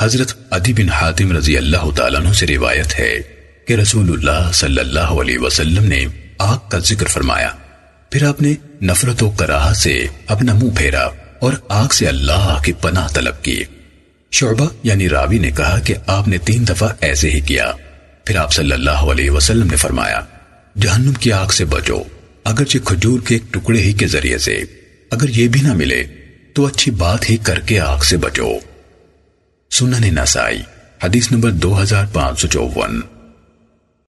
حضرت عدی بن حاتم رضی اللہ تعالیٰ عنہ سے روایت ہے کہ رسول اللہ صلی اللہ علیہ وسلم نے آگ کا ذکر فرمایا۔ پھر آپ نے نفرت و کراہ سے اپنا منہ پھیرا اور آگ سے اللہ کی پناہ طلب کی۔ شعبہ یعنی راوی نے کہا کہ آپ نے تین دفعہ ایسے ہی کیا۔ پھر آپ صلی اللہ علیہ وسلم نے فرمایا، جہنم کی آگ سے بچو، اگرچہ کھجور کے ایک ٹکڑے ہی کے ذریعے سے، اگر یہ بھی نہ ملے تو اچھی بات ہی کر کے آگ سے بچو۔ سنن نسائی حدیث نمبر دو ہزار پانچ سو چوون۔